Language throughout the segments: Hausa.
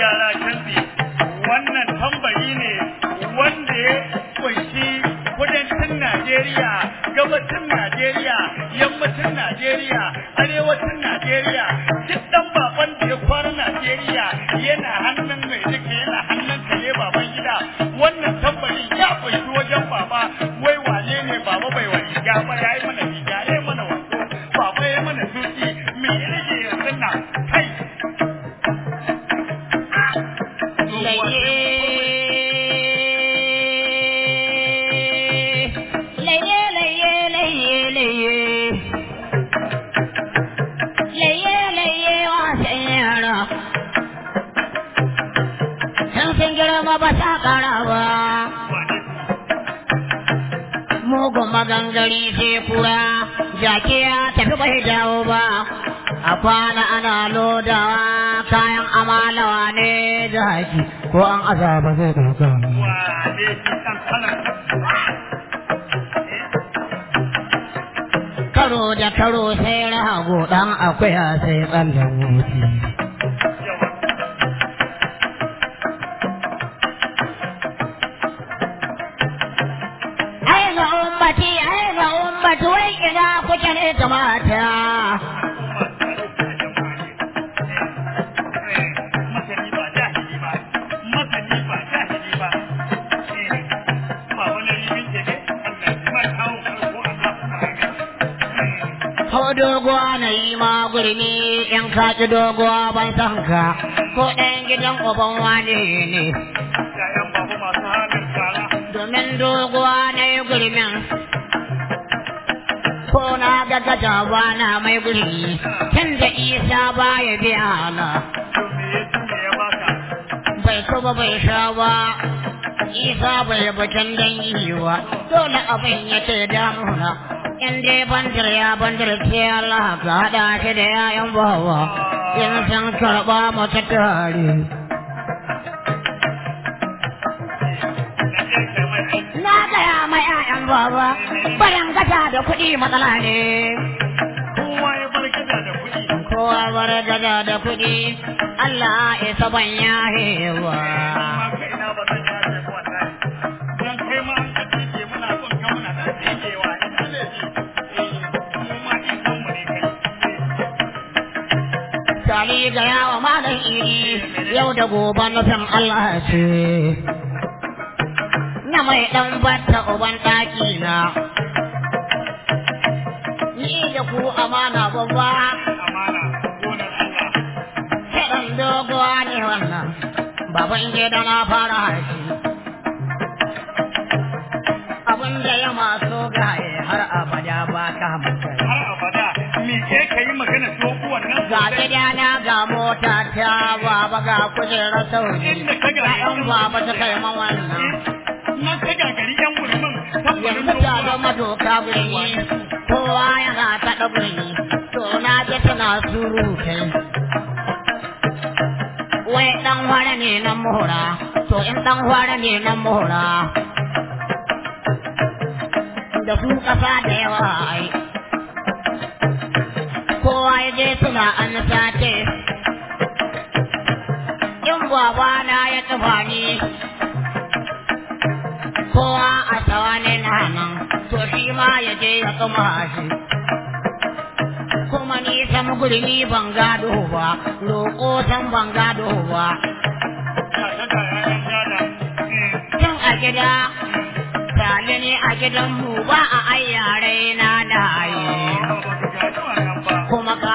gyara canji wannan tambari ne wanda ya ƙunshi kudancin Najeriya, gabacin Najeriya, yammacin Najeriya, arewacin Najeriya, duk dan baban da ya kwana Najeriya yana hannun magangari sai kura jake ya tafi bai dawo ba a kwana ana lodawa kayan amalawa ne da haki ko an azaba zai kalan karo da karo sai rahago dan akuya sai tsallan wuti ko doguwa na yi ma gurmi in ka ci doguwa ban san ka. Ko ɗan gidan uban wane ne? Domin doguwa na yi gurmin. Ko na ga gajawa na mai gurmi tun da isa ba ya biya na. Bai ba bai sha ba. Isa bai bakin dangi ba dole abin ya ce damuna. In dai bandar ya bandar ce Allah ka haɗa shi da yayan bawa in san karɓa mata tare na gaya mai yayan bawa bayan gata da kuɗi matsala ne kowa bar gada da kuɗi Allah isa ban ma Sali ga yawa malam iri yau da gobe nufin Allah ce. Na mai batta uban na. Ni da ku amana babba, ne. Baban gida na fara. Abin da ya gaye har abada ba ka har abada ke ka yi magana Ga gidana ga mota ta baba ga kujerar sauri. Ga ɗan baba ta kai man wannan. nan ka gagari yan gurmin. Yanzu ta zama doka birni kowa yana kaɗa birni to na ji suna surutai. Wai ɗan ware ne nan mohora to in ɗan ware ne nan mohora da su ƙasa da yawa ai. Je suna an sace in babana ya tufa ni. Kowa a tsawane na nan to shi ma ya je ya kama shi. Kuma ni gurmi ban gado ba roƙo san ban gado ba. Tun a gida tale ne a gidanmu ba a ayyare na da kuma ka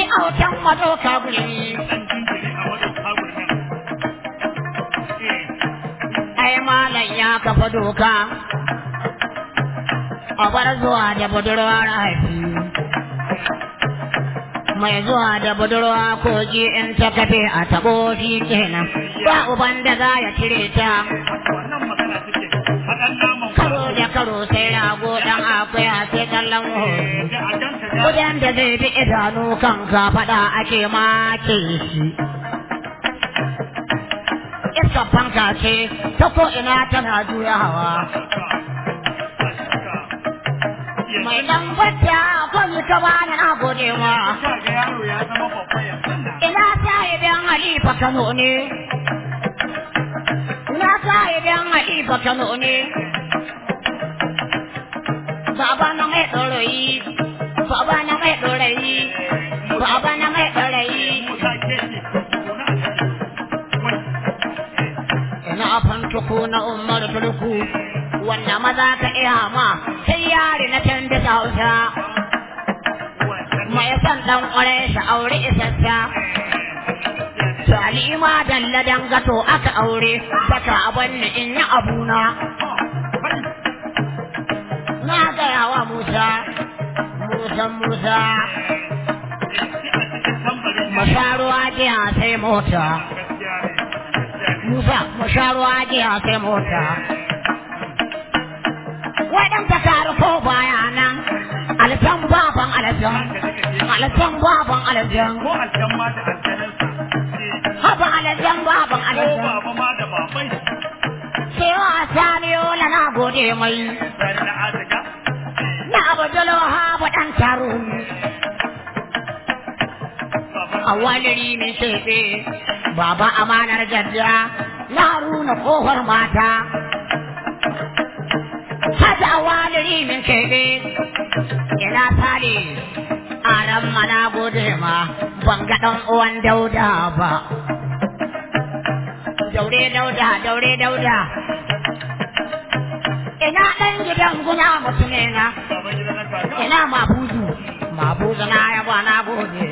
ni autan madoka guri ai malam ya kafa doka. A bar zuwa da budurwar haifi mai zuwa da budurwa kogi in ta kafe a tabo shi kenan ba uban da za ya cire ta. Karo da karo sai rago dan akuya sai kallon ga Kudan da zai bi idanu kan faɗa ake make shi. Iskar fanka ce ta ko ina tana juya hawa. Mai nan bata kwalli ka bani na gode ma. Ka. Ina sahibin Halifa Kano ne. Ina sahibin Halifa Kano ne. Baba na mai ɗorayi. Baba na mai ɗorayi. Baba na mai ciki. Wai. Ina fantuku na umar turku. Wanda maza ka iya ma sai yari na can da hausa. Mai son ɗan ƙwarai shi aure isassa. Salima dalla dangato aka aure saka abin ni in yi abuna. Na gaya wa Musa, Musa Musa, masharuwa jiya sai mota. Musa, masharuwa jiya sai mota. Waɗanda ko baya nan, aljan baban aljan, aljan baban aljan, Ko aljan ma da aljanansa. haba aljan baban Ko aljan. baba ma da babai. Sai wa saniyo na gode mai. Na na abdul wahab dan taro a waliri min shefe baba amanar jadda na runa ƙofar mata hada a waliri min shefe ina sale a ran mana gode ma ban dan uwan dauda ba. Daure dauda daure dauda. Ina dan gidan guna mutumina ina mabudu mabudu na yaba na gode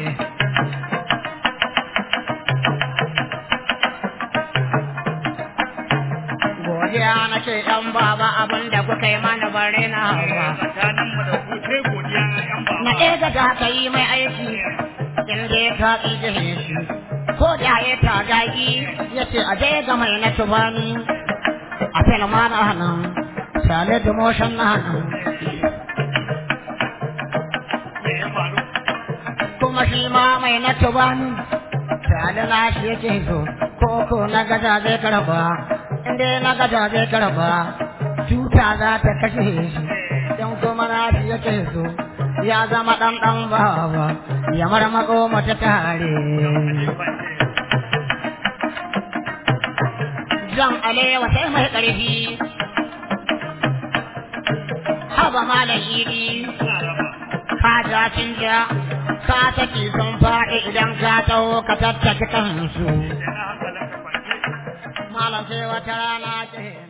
godiya na ce ɗan baba abin da kuka yi mana bare na ba Na ɗaya da ka yi mai aiki. In dai ka ƙi jihe shi ko da ya ta gagi ya ce a je ga mai na tubani a filma na hannun sale da motion na hannun ya kuma shi ma mai na tubani tare na shi yake so ko ko na gaja zai karɓa inda na gaja zai karɓa cuta za ta kashe shi. In kuma na shi yake so ya zama dan dan baba ya marmako mata tare zan alewa sai mai ƙarfi haba malam iri ka ja ja ka saki sun faɗi idan ka taho ka tattaki kansu malam sai wata rana ce